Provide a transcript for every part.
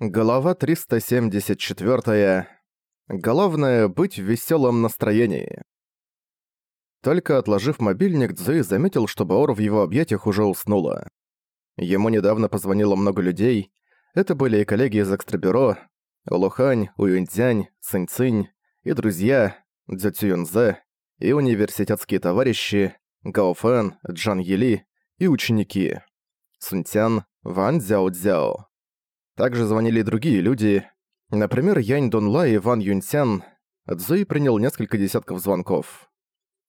Глава 374. Главное — быть в веселом настроении. Только отложив мобильник, Цзуи заметил, что Баор в его объятиях уже уснула. Ему недавно позвонило много людей. Это были и коллеги из экстрабюро, Лухань, Уюньцзянь, Цинь-Цинь, и друзья, Цзю Цюнзе, и университетские товарищи, Гаофэн, Джан Ели и ученики, Сунцян, Ван Цзяо-Цзяо. Также звонили и другие люди. Например, Янь Дунла и Ван Юньсян. Цзуи принял несколько десятков звонков.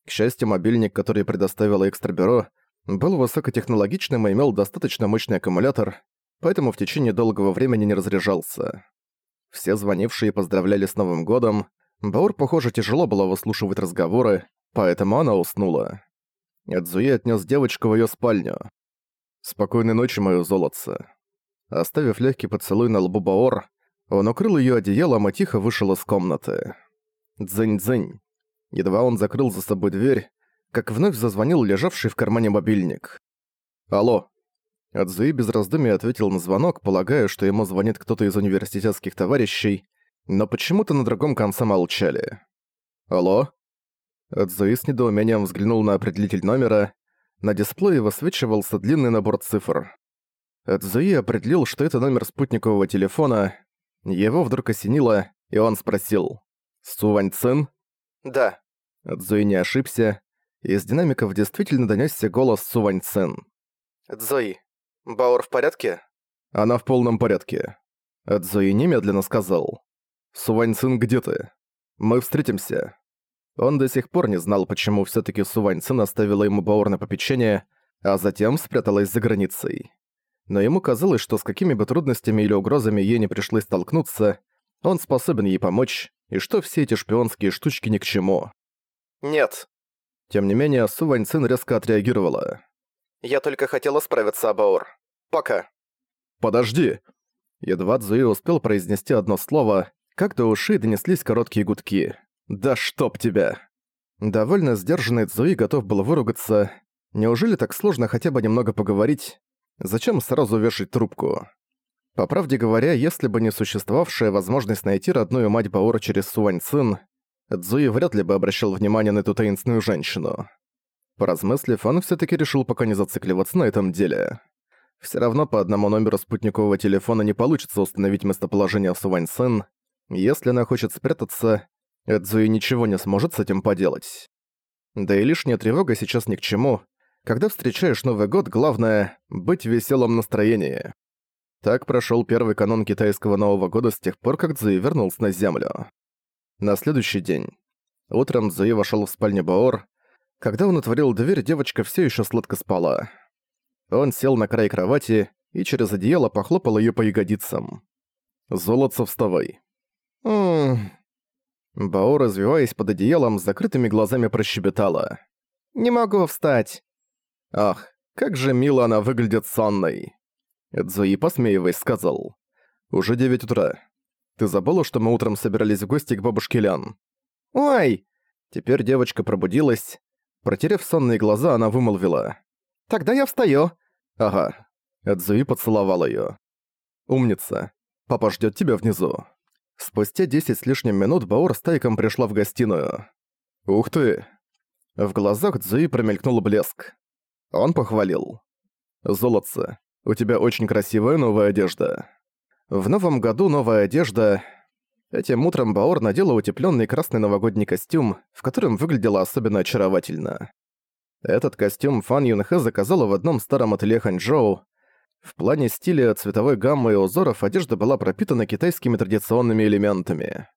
К счастью, мобильник, который предоставило экстрабюро, был высокотехнологичным и имел достаточно мощный аккумулятор, поэтому в течение долгого времени не разряжался. Все звонившие поздравляли с Новым годом. Баур, похоже, тяжело было выслушивать разговоры, поэтому она уснула. Эдзуи отнес девочку в ее спальню. «Спокойной ночи, моё золотце», Оставив легкий поцелуй на лбу Баор, он укрыл ее одеялом и тихо вышел из комнаты. Дзынь-дзынь. Едва он закрыл за собой дверь, как вновь зазвонил лежавший в кармане мобильник. «Алло». Адзуи без раздумий ответил на звонок, полагая, что ему звонит кто-то из университетских товарищей, но почему-то на другом конце молчали. «Алло?» Адзуи с недоумением взглянул на определитель номера. На дисплее высвечивался длинный набор цифр. Цзуи определил, что это номер спутникового телефона. Его вдруг осенило, и он спросил. «Сувань Цин?» «Да». Цзуи не ошибся. Из динамиков действительно донёсся голос Сувань Цин. «Цзуи, Бауэр в порядке?» «Она в полном порядке». Цзуи немедленно сказал. «Сувань Цин, где ты? Мы встретимся». Он до сих пор не знал, почему всё-таки Сувань Цин оставила ему Бауэр на попечение, а затем спряталась за границей но ему казалось, что с какими бы трудностями или угрозами ей не пришлось столкнуться, он способен ей помочь, и что все эти шпионские штучки ни к чему. «Нет». Тем не менее, Су Вань Цин резко отреагировала. «Я только хотела справиться, Абаур. Пока». «Подожди!» Едва Цзуи успел произнести одно слово, как до ушей донеслись короткие гудки. «Да чтоб тебя!» Довольно сдержанный Цзуи готов был выругаться. Неужели так сложно хотя бы немного поговорить? Зачем сразу вешать трубку? По правде говоря, если бы не существовавшая возможность найти родную мать Баора через Суань Цин, Цзуи вряд ли бы обращал внимание на эту таинственную женщину. Поразмыслив, он все таки решил пока не зацикливаться на этом деле. Все равно по одному номеру спутникового телефона не получится установить местоположение Суань Цин. Если она хочет спрятаться, Цзуи ничего не сможет с этим поделать. Да и лишняя тревога сейчас ни к чему, когда встречаешь Новый год, главное — быть в веселом настроении. Так прошел первый канон китайского Нового года с тех пор, как Цзуи вернулся на Землю. На следующий день. Утром Цзуи вошел в спальню Баор. Когда он отворил дверь, девочка все еще сладко спала. Он сел на край кровати и через одеяло похлопал ее по ягодицам. «Золотце, вставай». «Ммм...» Баор, развиваясь под одеялом, закрытыми глазами прощебетала. «Не могу встать. Ах, как же мило она выглядит сонной. Эдзуи, посмеиваясь, сказал. Уже девять утра. Ты забыла, что мы утром собирались в гости к бабушке Лян? Ой! Теперь девочка пробудилась. Протерев сонные глаза, она вымолвила. «Тогда я встаю». «Ага». Эдзуи поцеловал её. «Умница. Папа ждёт тебя внизу». Спустя десять с лишним минут Баор с Тайком пришла в гостиную. «Ух ты!» В глазах Цзуи промелькнул блеск. Он похвалил. «Золотце, у тебя очень красивая новая одежда». В новом году новая одежда... Этим утром Баор надела утеплённый красный новогодний костюм, в котором выглядела особенно очаровательно. Этот костюм Фан Юнхэ заказала в одном старом ателье Ханчжоу. В плане стиля, цветовой гаммы и узоров одежда была пропитана китайскими традиционными элементами.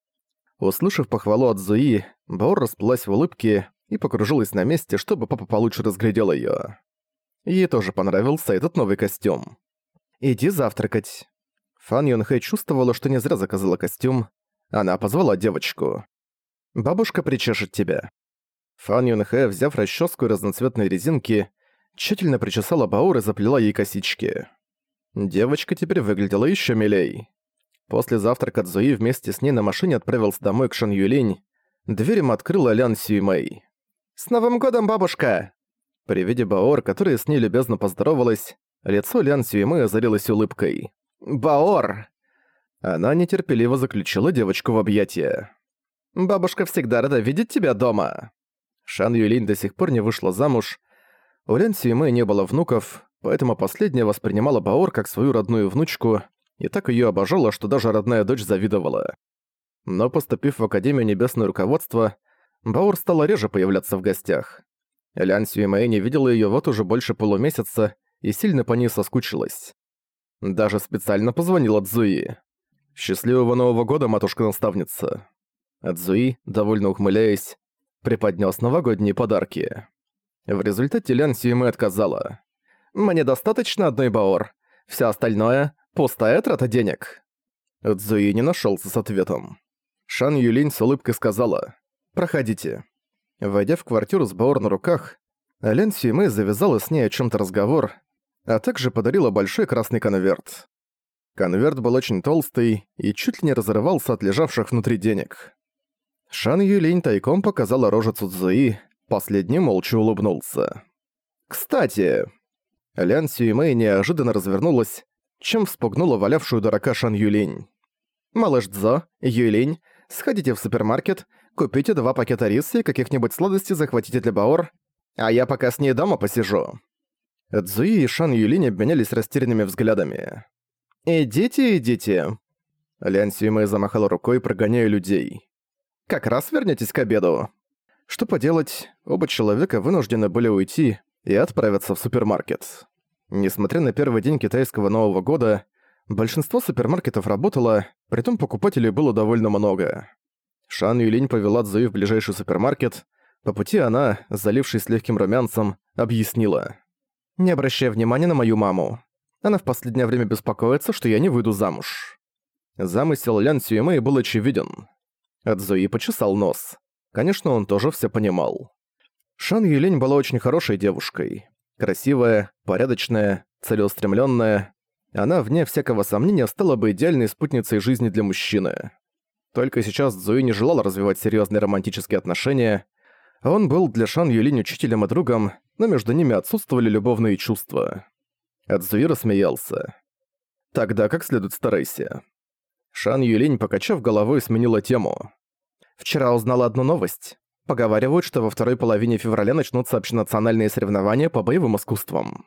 Услышав похвалу от Зуи, Баор расплылась в улыбке и покружилась на месте, чтобы папа получше разглядел её. Ей тоже понравился этот новый костюм. «Иди завтракать». Фан Юнхэ чувствовала, что не зря заказала костюм. Она позвала девочку. «Бабушка причешет тебя». Фан Юнхэ, взяв расческу и разноцветные резинки, тщательно причесала Баор и заплела ей косички. Девочка теперь выглядела еще милей. После завтрака Цзуи вместе с ней на машине отправился домой к Шан Юлинь. Дверь им открыла Лян Сюй Мэй. «С Новым годом, бабушка!» При виде Баор, которая с ней любезно поздоровалась, лицо Лян Сюймы озарилось улыбкой. «Баор!» Она нетерпеливо заключила девочку в объятия. «Бабушка всегда рада видеть тебя дома!» Шан Юлинь до сих пор не вышла замуж. У Лян Сюймэ не было внуков, поэтому последняя воспринимала Баор как свою родную внучку и так её обожала, что даже родная дочь завидовала. Но поступив в Академию Небесное Руководство, Баор стала реже появляться в гостях. Лян Сюймэй не видела её вот уже больше полумесяца и сильно по ней соскучилась. Даже специально позвонила Цзуи. «Счастливого Нового года, матушка-наставница!» Цзуи, довольно ухмыляясь, преподнес новогодние подарки. В результате Лян Сюймэ отказала. «Мне достаточно одной баор. Все остальное — пустая трата денег». Цзуи не нашелся с ответом. Шан Юлинь с улыбкой сказала «Проходите». Войдя в квартиру с баор на руках, Лян Сюймэ завязала с ней о чем то разговор, а также подарила большой красный конверт. Конверт был очень толстый и чуть ли не разрывался от лежавших внутри денег. Шан Юлинь тайком показала рожицу Цзуи, последний молча улыбнулся. «Кстати...» Лян Сюймэй неожиданно развернулась, чем вспугнула валявшую дурака Шан Юлинь. «Малыш Цзо, Юлинь, сходите в супермаркет, купите два пакета риса и каких-нибудь сладостей захватите для Баор, а я пока с ней дома посижу». Цзуи и Шан Юлинь обменялись растерянными взглядами. «Идите, идите!» Лян Сюймэй замахала рукой, прогоняя людей. «Как раз вернётесь к обеду!» Что поделать, оба человека вынуждены были уйти и отправиться в супермаркет. Несмотря на первый день китайского Нового года, большинство супермаркетов работало, притом покупателей было довольно много. Шан Юлинь повела Цзуи в ближайший супермаркет. По пути она, залившись легким румянцем, объяснила. Не обращая внимания на мою маму. Она в последнее время беспокоится, что я не выйду замуж. Замысел Лян Сюэмэй был очевиден. Адзуи почесал нос. Конечно, он тоже все понимал. Шан Юлень была очень хорошей девушкой. Красивая, порядочная, целеустремленная. Она, вне всякого сомнения, стала бы идеальной спутницей жизни для мужчины. Только сейчас Цзуи не желал развивать серьезные романтические отношения. Он был для Шан Юлинь учителем и другом, но между ними отсутствовали любовные чувства. Адзуи рассмеялся. «Тогда как следует старайся». Шан Юлинь, покачав головой, сменила тему. «Вчера узнала одну новость. Поговаривают, что во второй половине февраля начнутся общенациональные соревнования по боевым искусствам».